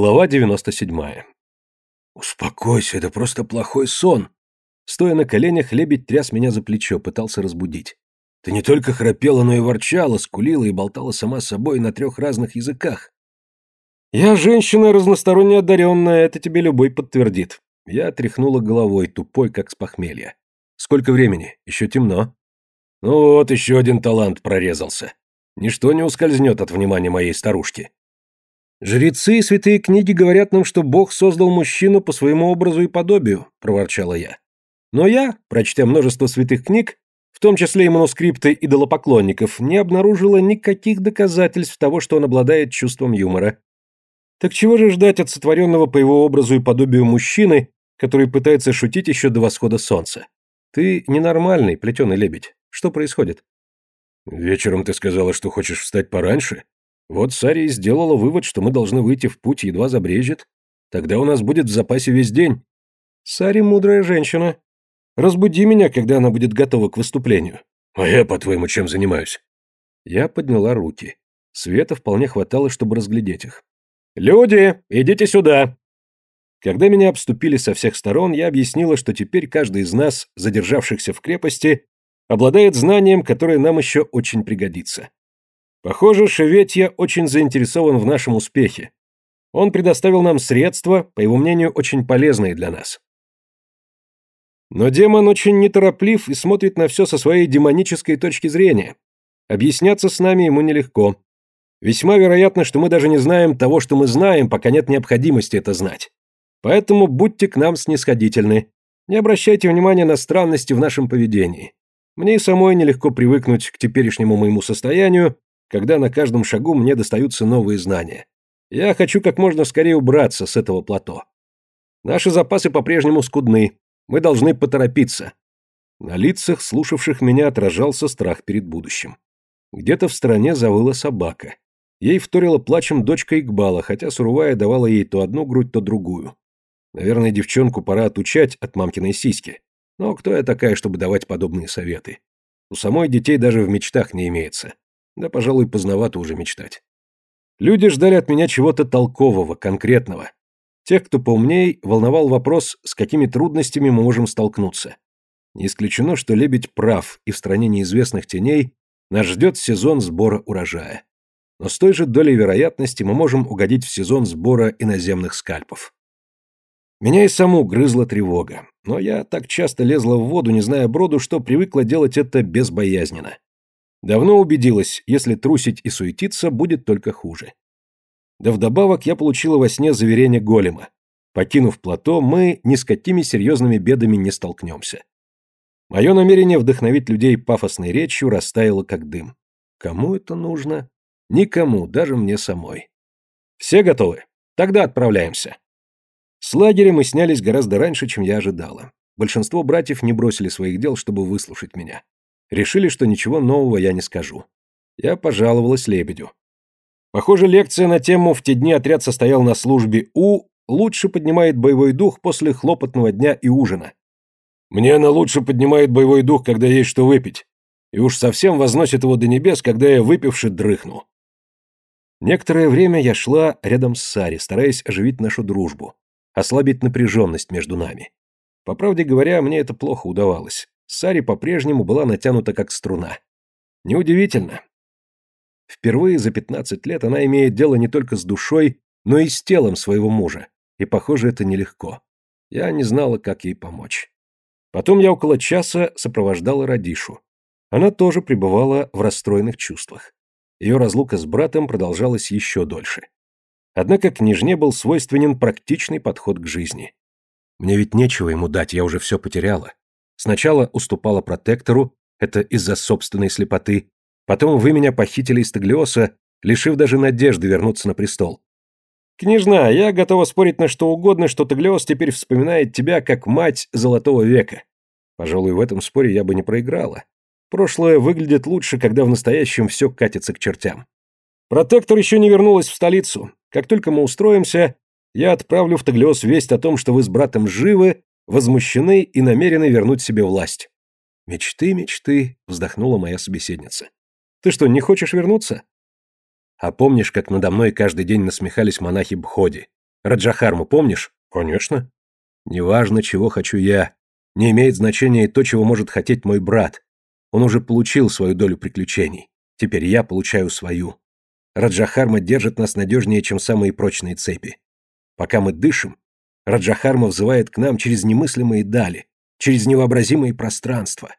Глава 97. «Успокойся, это просто плохой сон!» Стоя на коленях, лебедь тряс меня за плечо, пытался разбудить. «Ты не только храпела, но и ворчала, скулила и болтала сама с собой на трех разных языках». «Я женщина разносторонне одаренная, это тебе любой подтвердит». Я тряхнула головой, тупой, как с похмелья. «Сколько времени? Еще темно». «Ну вот, еще один талант прорезался. Ничто не ускользнет от внимания моей старушки». «Жрецы и святые книги говорят нам, что Бог создал мужчину по своему образу и подобию», – проворчала я. «Но я, прочтя множество святых книг, в том числе и манускрипты идолопоклонников, не обнаружила никаких доказательств того, что он обладает чувством юмора. Так чего же ждать от сотворенного по его образу и подобию мужчины, который пытается шутить еще до восхода солнца? Ты ненормальный, плетеный лебедь. Что происходит?» «Вечером ты сказала, что хочешь встать пораньше?» Вот Сария сделала вывод, что мы должны выйти в путь, едва забрежет. Тогда у нас будет в запасе весь день. Сари мудрая женщина. Разбуди меня, когда она будет готова к выступлению. А я, по-твоему, чем занимаюсь? Я подняла руки. Света вполне хватало, чтобы разглядеть их. «Люди, идите сюда!» Когда меня обступили со всех сторон, я объяснила, что теперь каждый из нас, задержавшихся в крепости, обладает знанием, которое нам еще очень пригодится. Похоже, Шеветья очень заинтересован в нашем успехе. Он предоставил нам средства, по его мнению, очень полезные для нас. Но демон очень нетороплив и смотрит на все со своей демонической точки зрения. Объясняться с нами ему нелегко. Весьма вероятно, что мы даже не знаем того, что мы знаем, пока нет необходимости это знать. Поэтому будьте к нам снисходительны. Не обращайте внимания на странности в нашем поведении. Мне и самой нелегко привыкнуть к теперешнему моему состоянию, когда на каждом шагу мне достаются новые знания. Я хочу как можно скорее убраться с этого плато. Наши запасы по-прежнему скудны. Мы должны поторопиться. На лицах, слушавших меня, отражался страх перед будущим. Где-то в стороне завыла собака. Ей вторила плачем дочка Игбала, хотя Суровая давала ей то одну грудь, то другую. Наверное, девчонку пора отучать от мамкиной сиськи. Но кто я такая, чтобы давать подобные советы? У самой детей даже в мечтах не имеется. Да, пожалуй, поздновато уже мечтать. Люди ждали от меня чего-то толкового, конкретного. Тех, кто поумней, волновал вопрос, с какими трудностями мы можем столкнуться. Не исключено, что лебедь прав, и в стране неизвестных теней нас ждет сезон сбора урожая. Но с той же долей вероятности мы можем угодить в сезон сбора иноземных скальпов. Меня и саму грызла тревога, но я так часто лезла в воду, не зная броду, что привыкла делать это безбоязненно. Давно убедилась, если трусить и суетиться, будет только хуже. Да вдобавок я получила во сне заверение голема. Покинув плато, мы ни с какими серьезными бедами не столкнемся. Мое намерение вдохновить людей пафосной речью растаяло как дым. Кому это нужно? Никому, даже мне самой. Все готовы? Тогда отправляемся. С лагеря мы снялись гораздо раньше, чем я ожидала. Большинство братьев не бросили своих дел, чтобы выслушать меня. Решили, что ничего нового я не скажу. Я пожаловалась Лебедю. Похоже, лекция на тему «В те дни отряд состоял на службе У» лучше поднимает боевой дух после хлопотного дня и ужина. Мне она лучше поднимает боевой дух, когда есть что выпить. И уж совсем возносит его до небес, когда я выпивши дрыхну. Некоторое время я шла рядом с Сари, стараясь оживить нашу дружбу, ослабить напряженность между нами. По правде говоря, мне это плохо удавалось. Сари по-прежнему была натянута как струна. Неудивительно. Впервые за 15 лет она имеет дело не только с душой, но и с телом своего мужа, и, похоже, это нелегко. Я не знала, как ей помочь. Потом я около часа сопровождала Радишу. Она тоже пребывала в расстроенных чувствах. Ее разлука с братом продолжалась еще дольше. Однако княжне был свойственен практичный подход к жизни. Мне ведь нечего ему дать, я уже все потеряла. Сначала уступала протектору, это из-за собственной слепоты. Потом вы меня похитили из Таглиоса, лишив даже надежды вернуться на престол. Княжна, я готова спорить на что угодно, что Таглиос теперь вспоминает тебя как мать Золотого века. Пожалуй, в этом споре я бы не проиграла. Прошлое выглядит лучше, когда в настоящем все катится к чертям. Протектор еще не вернулась в столицу. Как только мы устроимся, я отправлю в Таглиос весть о том, что вы с братом живы возмущены и намерены вернуть себе власть. Мечты, мечты, вздохнула моя собеседница. Ты что, не хочешь вернуться? А помнишь, как надо мной каждый день насмехались монахи Бходи? Раджахарму помнишь? Конечно. Неважно, чего хочу я. Не имеет значения и то, чего может хотеть мой брат. Он уже получил свою долю приключений. Теперь я получаю свою. Раджахарма держит нас надежнее, чем самые прочные цепи. Пока мы дышим, Раджахарма взывает к нам через немыслимые дали, через невообразимые пространства.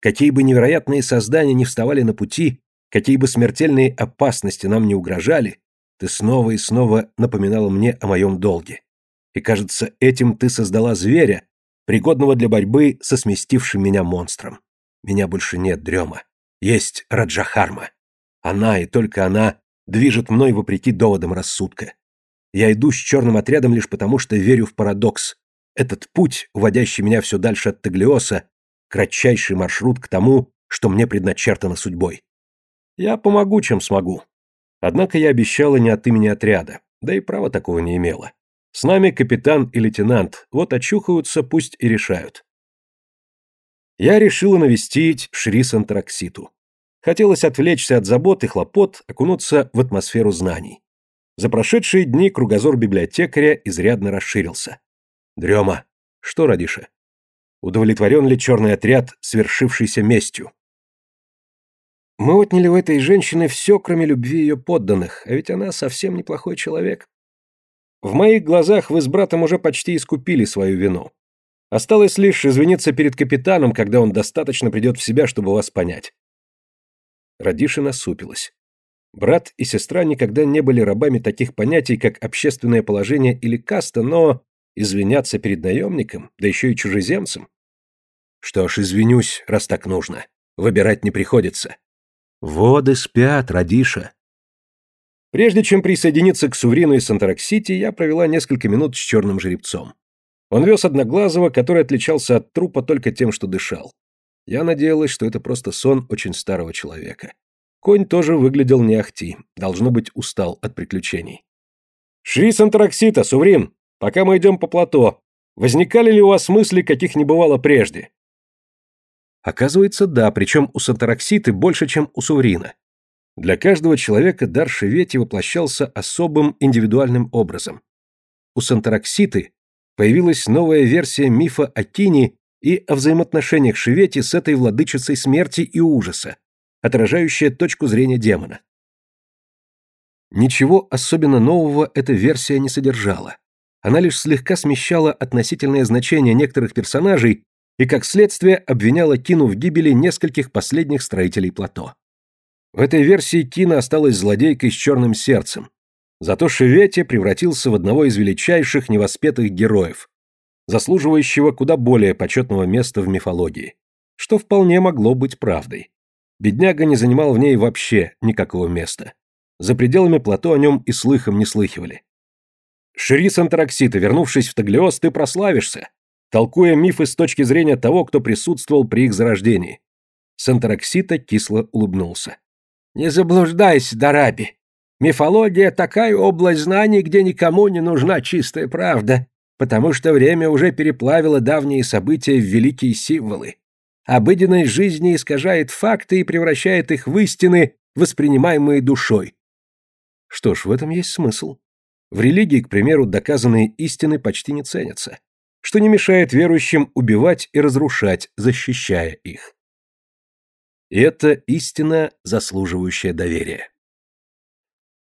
Какие бы невероятные создания не вставали на пути, какие бы смертельные опасности нам не угрожали, ты снова и снова напоминала мне о моем долге. И, кажется, этим ты создала зверя, пригодного для борьбы со сместившим меня монстром. Меня больше нет, Дрема. Есть Раджахарма. Она и только она движет мной вопреки доводам рассудка. Я иду с черным отрядом лишь потому, что верю в парадокс. Этот путь, уводящий меня все дальше от Таглиоса, кратчайший маршрут к тому, что мне предначертано судьбой. Я помогу, чем смогу. Однако я обещала не от имени отряда, да и права такого не имела. С нами капитан и лейтенант, вот очухаются, пусть и решают. Я решила навестить Шри Сантракситу. Хотелось отвлечься от забот и хлопот, окунуться в атмосферу знаний. За прошедшие дни кругозор библиотекаря изрядно расширился. Дрема. Что, Радиша? Удовлетворен ли черный отряд свершившейся местью? Мы отняли у этой женщины все, кроме любви ее подданных, а ведь она совсем неплохой человек. В моих глазах вы с братом уже почти искупили свою вину. Осталось лишь извиниться перед капитаном, когда он достаточно придет в себя, чтобы вас понять. Радиша насупилась. Брат и сестра никогда не были рабами таких понятий, как общественное положение или каста, но извиняться перед наемником, да еще и чужеземцем? Что ж, извинюсь, раз так нужно. Выбирать не приходится. Воды спят, Радиша. Прежде чем присоединиться к Суврину из Сантараксити, я провела несколько минут с черным жеребцом. Он вез Одноглазого, который отличался от трупа только тем, что дышал. Я надеялась, что это просто сон очень старого человека. Конь тоже выглядел не ахти, должно быть, устал от приключений. «Шри Сантараксита, Суврин, пока мы идем по плато, возникали ли у вас мысли, каких не бывало прежде?» Оказывается, да, причем у Сантаракситы больше, чем у Суврина. Для каждого человека дар Шевети воплощался особым индивидуальным образом. У Сантаракситы появилась новая версия мифа о Тине и о взаимоотношениях Шевети с этой владычицей смерти и ужаса, отражающая точку зрения демона. Ничего особенно нового эта версия не содержала. Она лишь слегка смещала относительное значение некоторых персонажей и, как следствие, обвиняла Кину в гибели нескольких последних строителей плато. В этой версии Кина осталась злодейкой с черным сердцем, Зато Шевети превратился в одного из величайших невоспетых героев, заслуживающего куда более почетного места в мифологии, что вполне могло быть правдой. Бедняга не занимал в ней вообще никакого места. За пределами плато о нем и слыхом не слыхивали. Шерис Антараксита, вернувшись в Таглиос, ты прославишься, толкуя мифы с точки зрения того, кто присутствовал при их зарождении. Сантараксита кисло улыбнулся. «Не заблуждайся, Дараби. Мифология – такая область знаний, где никому не нужна чистая правда, потому что время уже переплавило давние события в великие символы. Обыденность жизни искажает факты и превращает их в истины, воспринимаемые душой. Что ж, в этом есть смысл. В религии, к примеру, доказанные истины почти не ценятся, что не мешает верующим убивать и разрушать, защищая их. И это истина, заслуживающая доверия.